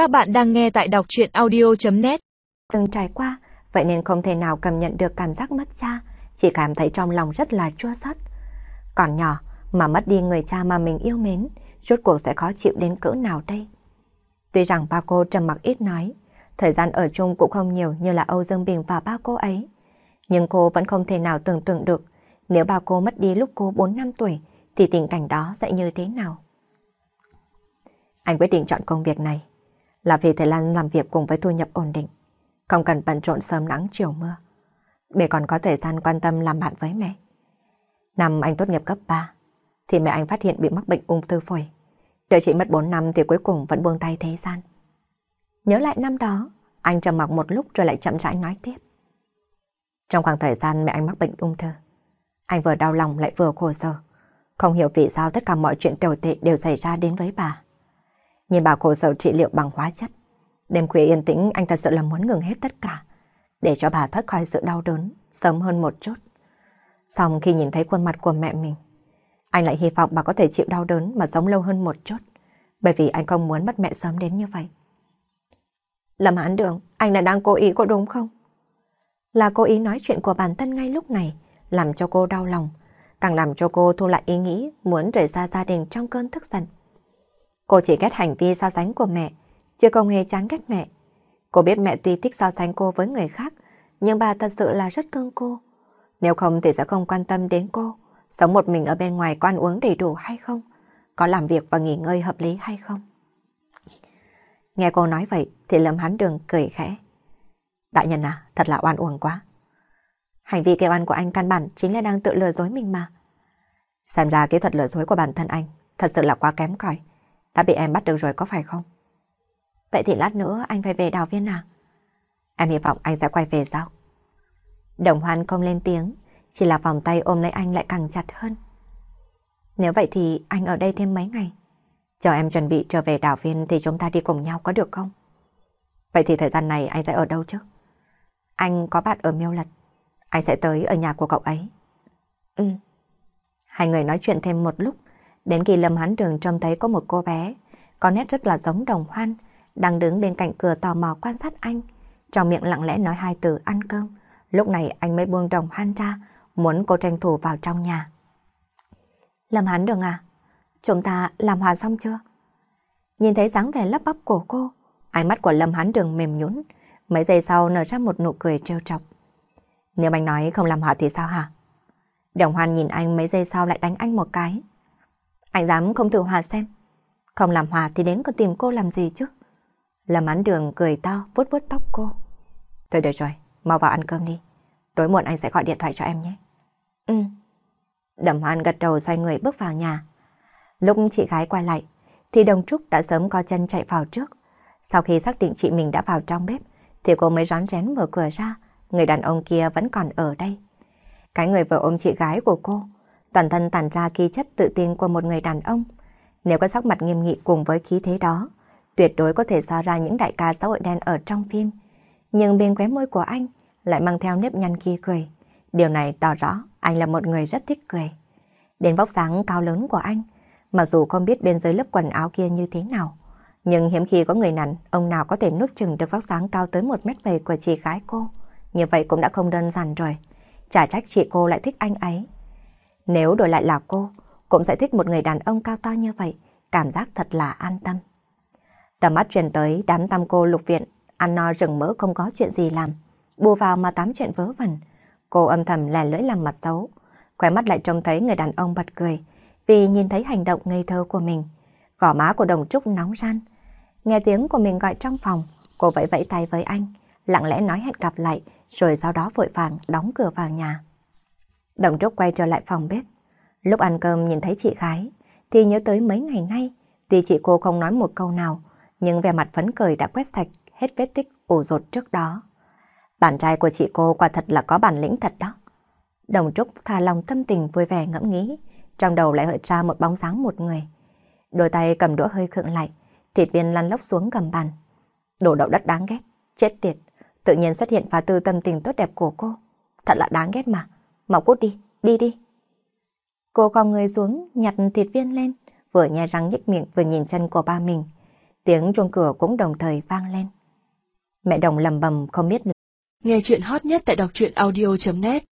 Các bạn đang nghe tại đọc chuyện audio.net Từng trải qua, vậy nên không thể nào cảm nhận được cảm giác mất cha, chỉ cảm thấy trong lòng rất là chua xót. Còn nhỏ mà mất đi người cha mà mình yêu mến, rốt cuộc sẽ khó chịu đến cỡ nào đây? Tuy rằng ba cô trầm mặc ít nói, thời gian ở chung cũng không nhiều như là Âu Dương Bình và ba cô ấy. Nhưng cô vẫn không thể nào tưởng tượng được nếu ba cô mất đi lúc cô 4 năm tuổi thì tình cảnh đó sẽ như thế nào. Anh quyết định chọn công việc này là vì thời lan làm việc cùng với thu nhập ổn định, không cần bận rộn sớm nắng chiều mưa, để còn có thời gian quan tâm làm bạn với mẹ. Năm anh tốt nghiệp cấp 3, thì mẹ anh phát hiện bị mắc bệnh ung thư phổi. Đợi chị mất 4 năm thì cuối cùng vẫn buông tay thế gian. Nhớ lại năm đó, anh trầm mặc một lúc rồi lại chậm rãi nói tiếp. Trong khoảng thời gian mẹ anh mắc bệnh ung thư, anh vừa đau lòng lại vừa khổ sở. Không hiểu vì sao tất cả mọi chuyện tồi tệ đều xảy ra đến với bà. Nhìn bà khổ sở trị liệu bằng hóa chất. Đêm khuya yên tĩnh anh thật sự là muốn ngừng hết tất cả. Để cho bà thoát khỏi sự đau đớn sớm hơn một chút. Xong khi nhìn thấy khuôn mặt của mẹ mình, anh lại hy vọng bà có thể chịu đau đớn mà sống lâu hơn một chút. Bởi vì anh không muốn mất mẹ sớm đến như vậy. Lâm Hán Đường, anh là đang cố ý có đúng không? Là cố ý nói chuyện của bản thân ngay lúc này, làm cho cô đau lòng, càng làm cho cô thu lại ý nghĩ muốn rời xa gia đình trong cơn thức giận. Cô chỉ ghét hành vi so sánh của mẹ, chứ không hề chán ghét mẹ. Cô biết mẹ tuy thích so sánh cô với người khác, nhưng bà thật sự là rất thương cô. Nếu không thì sẽ không quan tâm đến cô, sống một mình ở bên ngoài có ăn uống đầy đủ hay không, có làm việc và nghỉ ngơi hợp lý hay không. Nghe cô nói vậy thì Lâm Hán Đường cười khẽ. Đại nhân à, thật là oan uổng quá. Hành vi kêu ăn của anh căn bản chính là đang tự lừa dối mình mà. Xem ra kỹ thuật lừa dối của bản thân anh thật sự là quá kém cỏi. Đã bị em bắt được rồi có phải không? Vậy thì lát nữa anh phải về đào viên à? Em hy vọng anh sẽ quay về sao? Đồng hoan không lên tiếng, chỉ là vòng tay ôm lấy anh lại càng chặt hơn. Nếu vậy thì anh ở đây thêm mấy ngày. Chờ em chuẩn bị trở về đảo viên thì chúng ta đi cùng nhau có được không? Vậy thì thời gian này anh sẽ ở đâu chứ? Anh có bạn ở Miêu Lật. Anh sẽ tới ở nhà của cậu ấy. Ừ. Hai người nói chuyện thêm một lúc, đến khi Lâm Hán Đường trông thấy có một cô bé, có nét rất là giống đồng hoan, đang đứng bên cạnh cửa tò mò quan sát anh, trong miệng lặng lẽ nói hai từ ăn cơm. Lúc này anh mới buông đồng hoan ra, muốn cô tranh thủ vào trong nhà. Lâm Hán Đường à, chúng ta làm hòa xong chưa? Nhìn thấy dáng vẻ lấp bắp của cô, ánh mắt của Lâm Hán Đường mềm nhũn, mấy giây sau nở ra một nụ cười trêu chọc. Nếu anh nói không làm hòa thì sao hả? Đồng Hoan nhìn anh mấy giây sau lại đánh anh một cái. Anh dám không thử hòa xem. Không làm hòa thì đến còn tìm cô làm gì chứ? Lâm án đường cười to vuốt vuốt tóc cô. Thôi được rồi, mau vào ăn cơm đi. Tối muộn anh sẽ gọi điện thoại cho em nhé. Ừ. Đầm Hoan gật đầu xoay người bước vào nhà. Lúc chị gái quay lại, thì đồng trúc đã sớm co chân chạy vào trước. Sau khi xác định chị mình đã vào trong bếp, thì cô mới rón rén mở cửa ra, người đàn ông kia vẫn còn ở đây. Cái người vừa ôm chị gái của cô, toàn thân tản ra khí chất tự tin của một người đàn ông. Nếu có sắc mặt nghiêm nghị cùng với khí thế đó, tuyệt đối có thể so ra những đại ca xã hội đen ở trong phim. Nhưng bên khóe môi của anh lại mang theo nếp nhăn kia cười. Điều này tỏ rõ anh là một người rất thích cười. Đến vóc dáng cao lớn của anh, mặc dù không biết bên dưới lớp quần áo kia như thế nào, nhưng hiếm khi có người nặn, ông nào có thể nuốt chừng được vóc dáng cao tới một mét bảy của chị gái cô. Như vậy cũng đã không đơn giản rồi. Chả trách chị cô lại thích anh ấy. Nếu đổi lại là cô, cũng sẽ thích một người đàn ông cao to như vậy, cảm giác thật là an tâm. Tầm mắt truyền tới đám tam cô lục viện, ăn no rừng mỡ không có chuyện gì làm, bù vào mà tám chuyện vớ vẩn. Cô âm thầm lè lưỡi làm mặt xấu, khóe mắt lại trông thấy người đàn ông bật cười, vì nhìn thấy hành động ngây thơ của mình. Gò má của đồng trúc nóng ran. Nghe tiếng của mình gọi trong phòng, cô vẫy vẫy tay với anh, lặng lẽ nói hẹn gặp lại, rồi sau đó vội vàng đóng cửa vào nhà. Đồng Trúc quay trở lại phòng bếp. Lúc ăn cơm nhìn thấy chị gái, thì nhớ tới mấy ngày nay, tuy chị cô không nói một câu nào, nhưng vẻ mặt phấn cười đã quét sạch hết vết tích ủ rột trước đó. Bạn trai của chị cô quả thật là có bản lĩnh thật đó. Đồng Trúc thả lòng tâm tình vui vẻ ngẫm nghĩ, trong đầu lại hợi ra một bóng dáng một người. Đôi tay cầm đũa hơi khựng lại, thịt viên lăn lóc xuống cầm bàn. đồ đậu đất đáng ghét, chết tiệt, tự nhiên xuất hiện phá tư tâm tình tốt đẹp của cô. Thật là đáng ghét mà. Mau cút đi, đi đi. Cô con người xuống, nhặt thịt viên lên, vừa nhai răng nhếch miệng vừa nhìn chân của ba mình. Tiếng chuông cửa cũng đồng thời vang lên. Mẹ đồng lầm bầm không biết Nghe chuyện hot nhất tại đọc truyện audio.net